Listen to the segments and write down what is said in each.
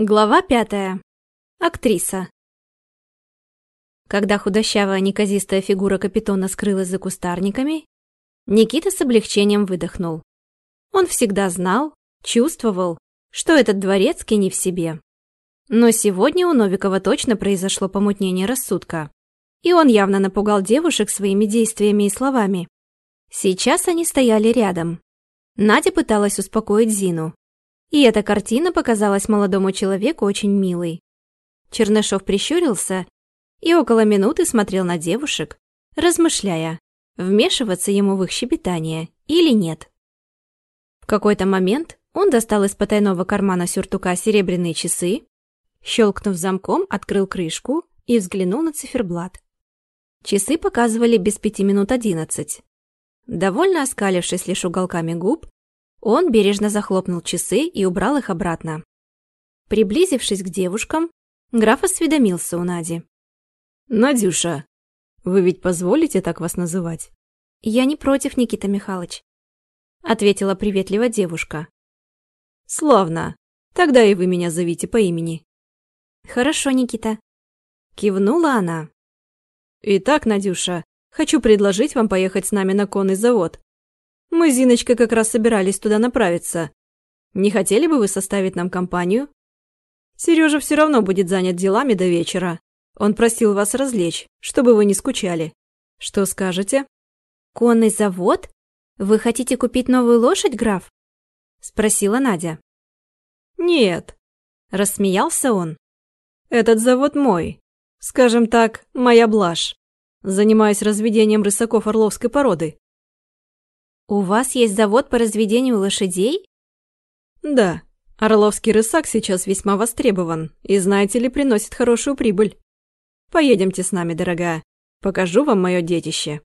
Глава пятая. Актриса. Когда худощавая неказистая фигура капитона скрылась за кустарниками, Никита с облегчением выдохнул. Он всегда знал, чувствовал, что этот дворецкий не в себе. Но сегодня у Новикова точно произошло помутнение рассудка. И он явно напугал девушек своими действиями и словами. Сейчас они стояли рядом. Надя пыталась успокоить Зину, и эта картина показалась молодому человеку очень милой. Чернышов прищурился и около минуты смотрел на девушек, размышляя, вмешиваться ему в их щебетание или нет. В какой-то момент он достал из потайного кармана сюртука серебряные часы, щелкнув замком, открыл крышку и взглянул на циферблат. Часы показывали без пяти минут одиннадцать. Довольно оскалившись лишь уголками губ, он бережно захлопнул часы и убрал их обратно. Приблизившись к девушкам, граф осведомился у Нади. «Надюша, вы ведь позволите так вас называть?» «Я не против, Никита Михайлович», — ответила приветливо девушка. «Славно. Тогда и вы меня зовите по имени». «Хорошо, Никита», — кивнула она. «Итак, Надюша, хочу предложить вам поехать с нами на конный завод. Мы с Зиночкой как раз собирались туда направиться. Не хотели бы вы составить нам компанию? Сережа все равно будет занят делами до вечера. Он просил вас развлечь, чтобы вы не скучали. Что скажете? Конный завод? Вы хотите купить новую лошадь, граф? Спросила Надя. Нет. Рассмеялся он. Этот завод мой. Скажем так, моя блажь. Занимаюсь разведением рысаков орловской породы. «У вас есть завод по разведению лошадей?» «Да. Орловский рысак сейчас весьма востребован и, знаете ли, приносит хорошую прибыль. Поедемте с нами, дорогая. Покажу вам мое детище».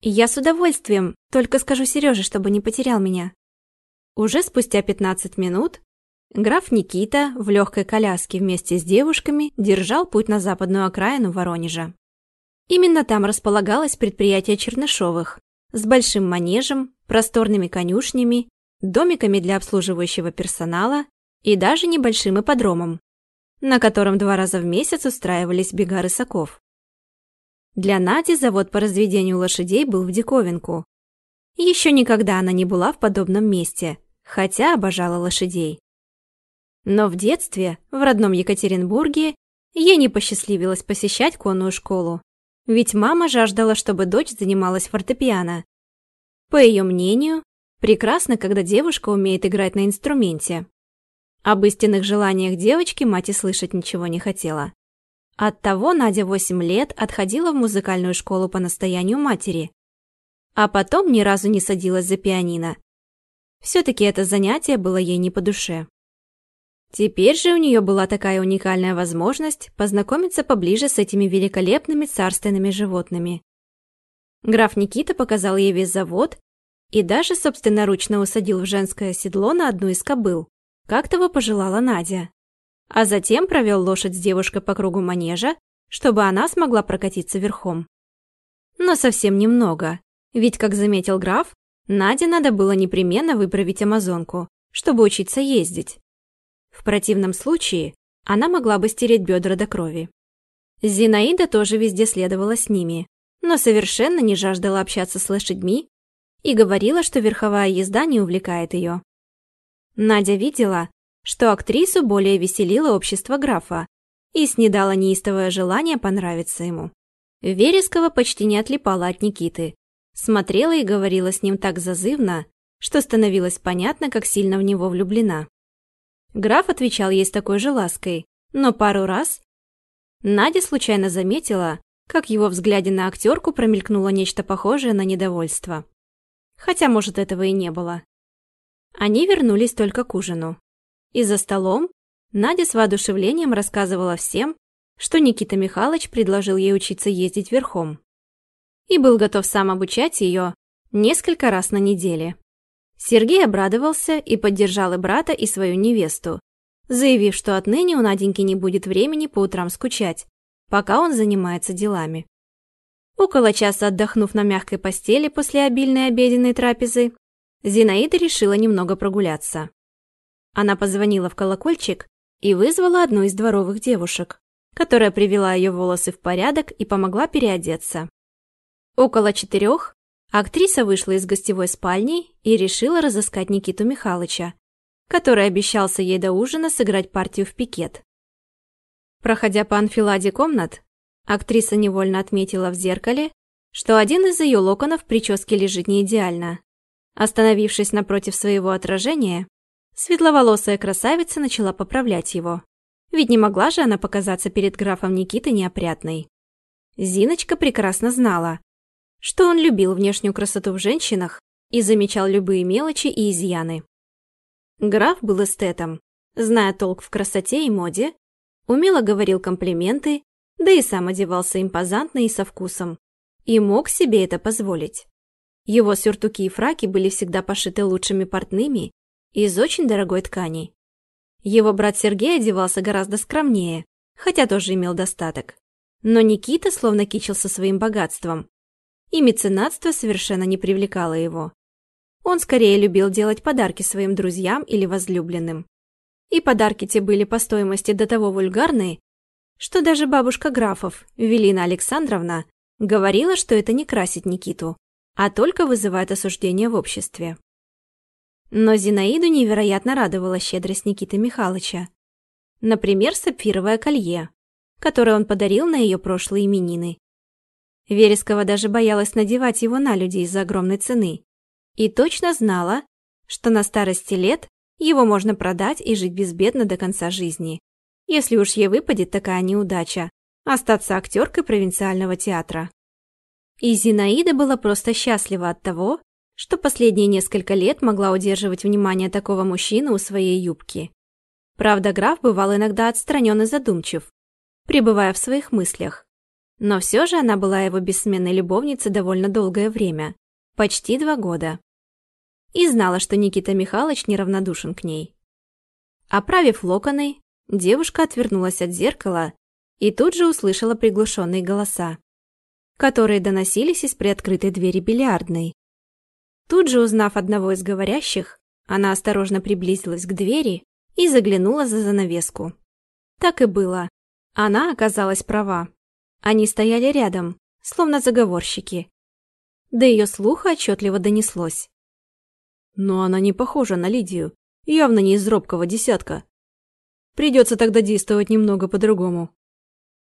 «Я с удовольствием, только скажу Сереже, чтобы не потерял меня». Уже спустя 15 минут граф Никита в легкой коляске вместе с девушками держал путь на западную окраину Воронежа. Именно там располагалось предприятие Чернышовых, с большим манежем, просторными конюшнями, домиками для обслуживающего персонала и даже небольшим ипподромом, на котором два раза в месяц устраивались бега рысаков. Для Нади завод по разведению лошадей был в диковинку. Еще никогда она не была в подобном месте, хотя обожала лошадей. Но в детстве, в родном Екатеринбурге, ей не посчастливилось посещать конную школу. Ведь мама жаждала, чтобы дочь занималась фортепиано. По ее мнению, прекрасно, когда девушка умеет играть на инструменте. Об истинных желаниях девочки мать и слышать ничего не хотела. Оттого Надя 8 лет отходила в музыкальную школу по настоянию матери. А потом ни разу не садилась за пианино. Все-таки это занятие было ей не по душе. Теперь же у нее была такая уникальная возможность познакомиться поближе с этими великолепными царственными животными. Граф Никита показал ей весь завод и даже собственноручно усадил в женское седло на одну из кобыл, как того пожелала Надя. А затем провел лошадь с девушкой по кругу манежа, чтобы она смогла прокатиться верхом. Но совсем немного, ведь, как заметил граф, Наде надо было непременно выправить амазонку, чтобы учиться ездить. В противном случае она могла бы стереть бедра до крови. Зинаида тоже везде следовала с ними, но совершенно не жаждала общаться с лошадьми и говорила, что верховая езда не увлекает ее. Надя видела, что актрису более веселило общество графа и снедало неистовое желание понравиться ему. Верескова почти не отлипала от Никиты, смотрела и говорила с ним так зазывно, что становилось понятно, как сильно в него влюблена. Граф отвечал ей с такой же лаской, но пару раз Надя случайно заметила, как его взгляде на актерку промелькнуло нечто похожее на недовольство. Хотя, может, этого и не было. Они вернулись только к ужину. И за столом Надя с воодушевлением рассказывала всем, что Никита Михайлович предложил ей учиться ездить верхом. И был готов сам обучать ее несколько раз на неделе. Сергей обрадовался и поддержал и брата, и свою невесту, заявив, что отныне у Наденьки не будет времени по утрам скучать, пока он занимается делами. Около часа отдохнув на мягкой постели после обильной обеденной трапезы, Зинаида решила немного прогуляться. Она позвонила в колокольчик и вызвала одну из дворовых девушек, которая привела ее волосы в порядок и помогла переодеться. Около четырех актриса вышла из гостевой спальни и решила разыскать Никиту Михайловича, который обещался ей до ужина сыграть партию в пикет. Проходя по анфиладе комнат, актриса невольно отметила в зеркале, что один из ее локонов в прическе лежит не идеально. Остановившись напротив своего отражения, светловолосая красавица начала поправлять его. Ведь не могла же она показаться перед графом Никитой неопрятной. Зиночка прекрасно знала, что он любил внешнюю красоту в женщинах и замечал любые мелочи и изъяны. Граф был эстетом, зная толк в красоте и моде, умело говорил комплименты, да и сам одевался импозантно и со вкусом. И мог себе это позволить. Его сюртуки и фраки были всегда пошиты лучшими портными из очень дорогой ткани. Его брат Сергей одевался гораздо скромнее, хотя тоже имел достаток. Но Никита словно кичился своим богатством. И меценатство совершенно не привлекало его. Он скорее любил делать подарки своим друзьям или возлюбленным. И подарки те были по стоимости до того вульгарные, что даже бабушка графов, Велина Александровна, говорила, что это не красит Никиту, а только вызывает осуждение в обществе. Но Зинаиду невероятно радовала щедрость Никиты Михайловича. Например, сапфировое колье, которое он подарил на ее прошлые именины. Верескова даже боялась надевать его на людей из-за огромной цены. И точно знала, что на старости лет его можно продать и жить безбедно до конца жизни. Если уж ей выпадет такая неудача, остаться актеркой провинциального театра. И Зинаида была просто счастлива от того, что последние несколько лет могла удерживать внимание такого мужчины у своей юбки. Правда, граф бывал иногда отстранен и задумчив, пребывая в своих мыслях. Но все же она была его бессменной любовницей довольно долгое время, почти два года и знала, что Никита Михайлович неравнодушен к ней. Оправив локоны, девушка отвернулась от зеркала и тут же услышала приглушенные голоса, которые доносились из приоткрытой двери бильярдной. Тут же узнав одного из говорящих, она осторожно приблизилась к двери и заглянула за занавеску. Так и было. Она оказалась права. Они стояли рядом, словно заговорщики. До ее слуха отчетливо донеслось. Но она не похожа на Лидию, явно не из робкого десятка. Придется тогда действовать немного по-другому.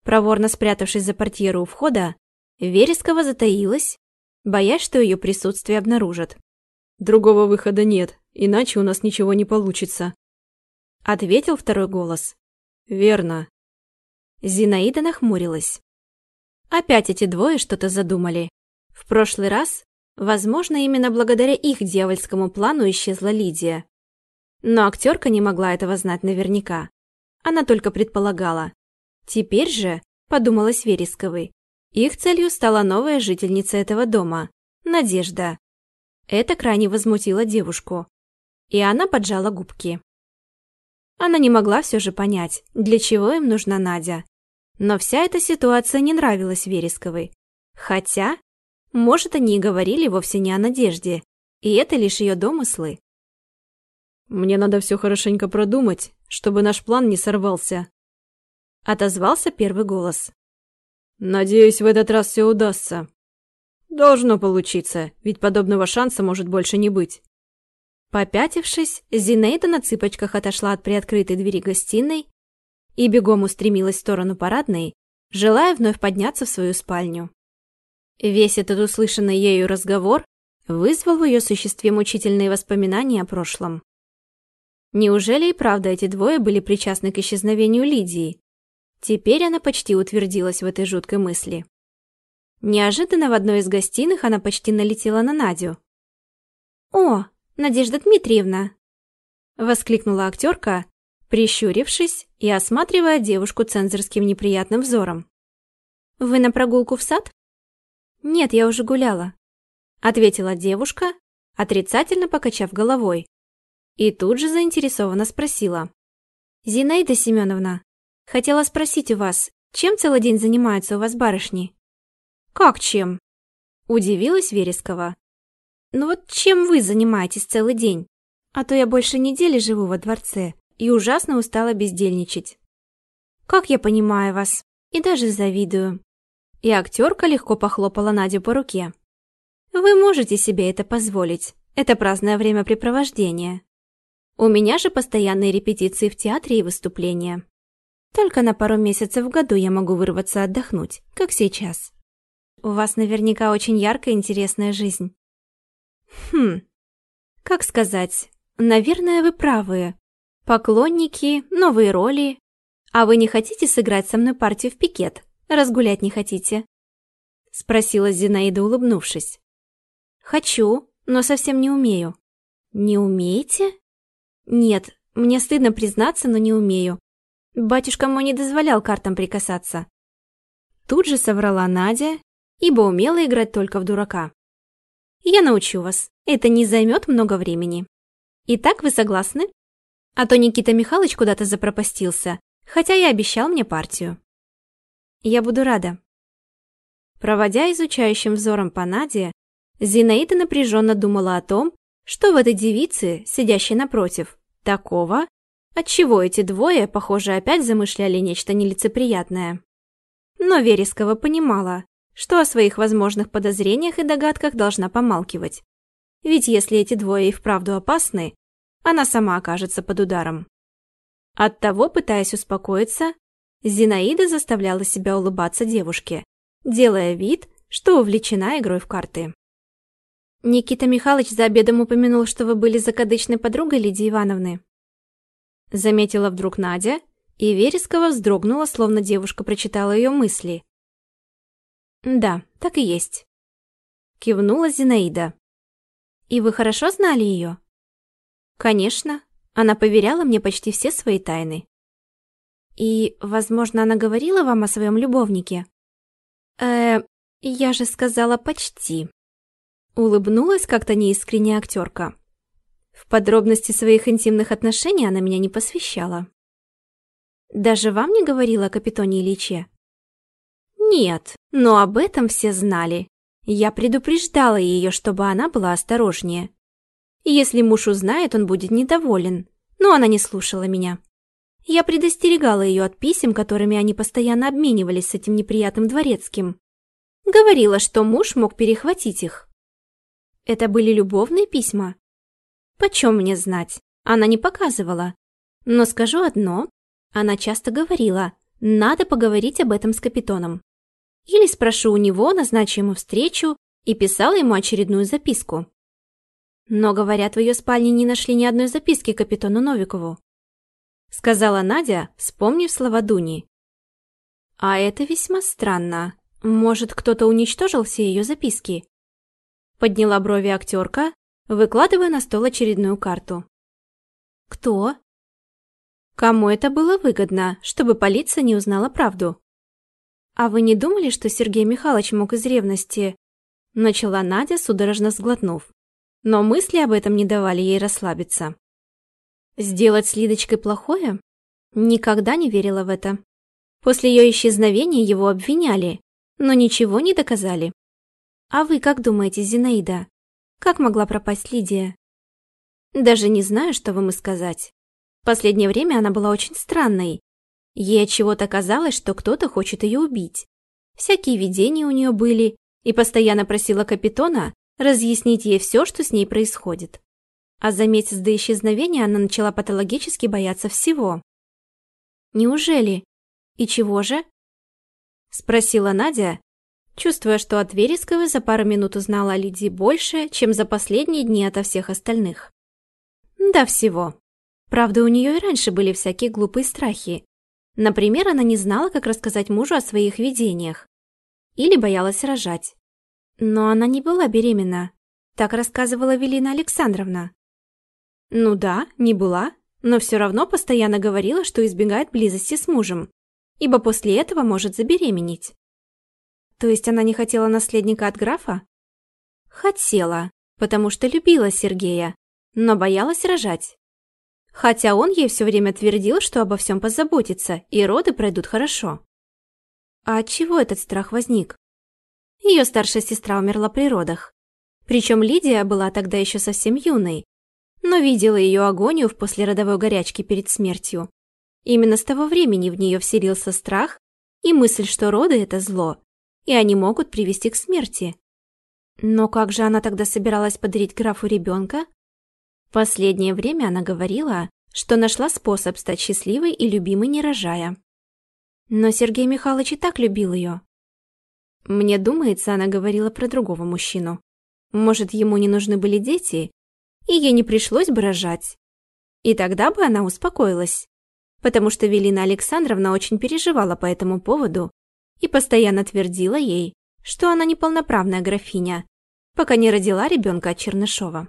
Проворно спрятавшись за портьеру у входа, Верескова затаилась, боясь, что ее присутствие обнаружат. «Другого выхода нет, иначе у нас ничего не получится», — ответил второй голос. «Верно». Зинаида нахмурилась. Опять эти двое что-то задумали. В прошлый раз Возможно, именно благодаря их дьявольскому плану исчезла Лидия. Но актерка не могла этого знать наверняка. Она только предполагала. Теперь же, подумалась Вересковой, их целью стала новая жительница этого дома, Надежда. Это крайне возмутило девушку. И она поджала губки. Она не могла все же понять, для чего им нужна Надя. Но вся эта ситуация не нравилась Вересковой. Хотя может, они и говорили вовсе не о надежде, и это лишь ее домыслы. «Мне надо все хорошенько продумать, чтобы наш план не сорвался», — отозвался первый голос. «Надеюсь, в этот раз все удастся. Должно получиться, ведь подобного шанса может больше не быть». Попятившись, Зинаида на цыпочках отошла от приоткрытой двери гостиной и бегом устремилась в сторону парадной, желая вновь подняться в свою спальню. Весь этот услышанный ею разговор вызвал в ее существе мучительные воспоминания о прошлом. Неужели и правда эти двое были причастны к исчезновению Лидии? Теперь она почти утвердилась в этой жуткой мысли. Неожиданно в одной из гостиных она почти налетела на Надю. «О, Надежда Дмитриевна!» — воскликнула актерка, прищурившись и осматривая девушку цензорским неприятным взором. «Вы на прогулку в сад?» «Нет, я уже гуляла», — ответила девушка, отрицательно покачав головой. И тут же заинтересованно спросила. «Зинаида Семеновна, хотела спросить у вас, чем целый день занимаются у вас барышни?» «Как чем?» — удивилась Верескова. «Ну вот чем вы занимаетесь целый день? А то я больше недели живу во дворце и ужасно устала бездельничать. Как я понимаю вас, и даже завидую. И актерка легко похлопала Надю по руке. Вы можете себе это позволить. Это праздное времяпрепровождение. У меня же постоянные репетиции в театре и выступления. Только на пару месяцев в году я могу вырваться отдохнуть, как сейчас. У вас наверняка очень яркая и интересная жизнь. Хм, как сказать, наверное, вы правы. Поклонники, новые роли. А вы не хотите сыграть со мной партию в пикет? Разгулять не хотите? Спросила Зинаида, улыбнувшись. Хочу, но совсем не умею. Не умеете? Нет, мне стыдно признаться, но не умею. Батюшка мой не дозволял картам прикасаться. Тут же соврала Надя, ибо умела играть только в дурака. Я научу вас. Это не займет много времени. Итак, вы согласны? А то Никита Михайлович куда-то запропастился, хотя и обещал мне партию. Я буду рада. Проводя изучающим взором по Наде, Зинаида напряженно думала о том, что в этой девице, сидящей напротив, такого, отчего эти двое, похоже, опять замышляли нечто нелицеприятное. Но Верескова понимала, что о своих возможных подозрениях и догадках должна помалкивать. Ведь если эти двое и вправду опасны, она сама окажется под ударом. Оттого, пытаясь успокоиться, Зинаида заставляла себя улыбаться девушке, делая вид, что увлечена игрой в карты. Никита Михайлович за обедом упомянул, что вы были закадычной подругой Лидии Ивановны. Заметила вдруг Надя, и Верескова вздрогнула, словно девушка прочитала ее мысли. Да, так и есть. Кивнула Зинаида. И вы хорошо знали ее? Конечно, она поверяла мне почти все свои тайны. И, возможно, она говорила вам о своем любовнике? Э, я же сказала почти. Улыбнулась как-то неискренне актерка. В подробности своих интимных отношений она меня не посвящала. Даже вам не говорила о Капитоне Ильиче? Нет, но об этом все знали. Я предупреждала ее, чтобы она была осторожнее. Если муж узнает, он будет недоволен. Но она не слушала меня. Я предостерегала ее от писем, которыми они постоянно обменивались с этим неприятным дворецким. Говорила, что муж мог перехватить их. Это были любовные письма? Почем мне знать? Она не показывала. Но скажу одно. Она часто говорила, надо поговорить об этом с капитоном. Или спрошу у него, назначу ему встречу и писала ему очередную записку. Но, говорят, в ее спальне не нашли ни одной записки капитану Новикову. Сказала Надя, вспомнив слова Дуни. А это весьма странно. Может, кто-то уничтожил все ее записки? Подняла брови актерка, выкладывая на стол очередную карту. Кто? Кому это было выгодно, чтобы полиция не узнала правду? А вы не думали, что Сергей Михайлович мог из ревности? Начала Надя, судорожно сглотнув. Но мысли об этом не давали ей расслабиться. Сделать с Лидочкой плохое? Никогда не верила в это. После ее исчезновения его обвиняли, но ничего не доказали. А вы как думаете, Зинаида? Как могла пропасть Лидия? Даже не знаю, что вам и сказать. Последнее время она была очень странной. Ей от чего-то казалось, что кто-то хочет ее убить. Всякие видения у нее были, и постоянно просила капитона разъяснить ей все, что с ней происходит. А за месяц до исчезновения она начала патологически бояться всего. «Неужели? И чего же?» Спросила Надя, чувствуя, что от Вересковой за пару минут узнала о Лидии больше, чем за последние дни ото всех остальных. Да всего. Правда, у нее и раньше были всякие глупые страхи. Например, она не знала, как рассказать мужу о своих видениях. Или боялась рожать. Но она не была беременна. Так рассказывала Велина Александровна. Ну да, не была, но все равно постоянно говорила, что избегает близости с мужем, ибо после этого может забеременеть. То есть она не хотела наследника от графа? Хотела, потому что любила Сергея, но боялась рожать. Хотя он ей все время твердил, что обо всем позаботится, и роды пройдут хорошо. А от чего этот страх возник? Ее старшая сестра умерла при родах. Причем Лидия была тогда еще совсем юной. но видела ее агонию в послеродовой горячке перед смертью. Именно с того времени в нее вселился страх и мысль, что роды – это зло, и они могут привести к смерти. Но как же она тогда собиралась подарить графу ребенка? Последнее время она говорила, что нашла способ стать счастливой и любимой, не рожая. Но Сергей Михайлович и так любил ее. Мне думается, она говорила про другого мужчину. Может, ему не нужны были дети, и ей не пришлось бы рожать. И тогда бы она успокоилась, потому что Велина Александровна очень переживала по этому поводу и постоянно твердила ей, что она не полноправная графиня, пока не родила ребенка от Чернышова.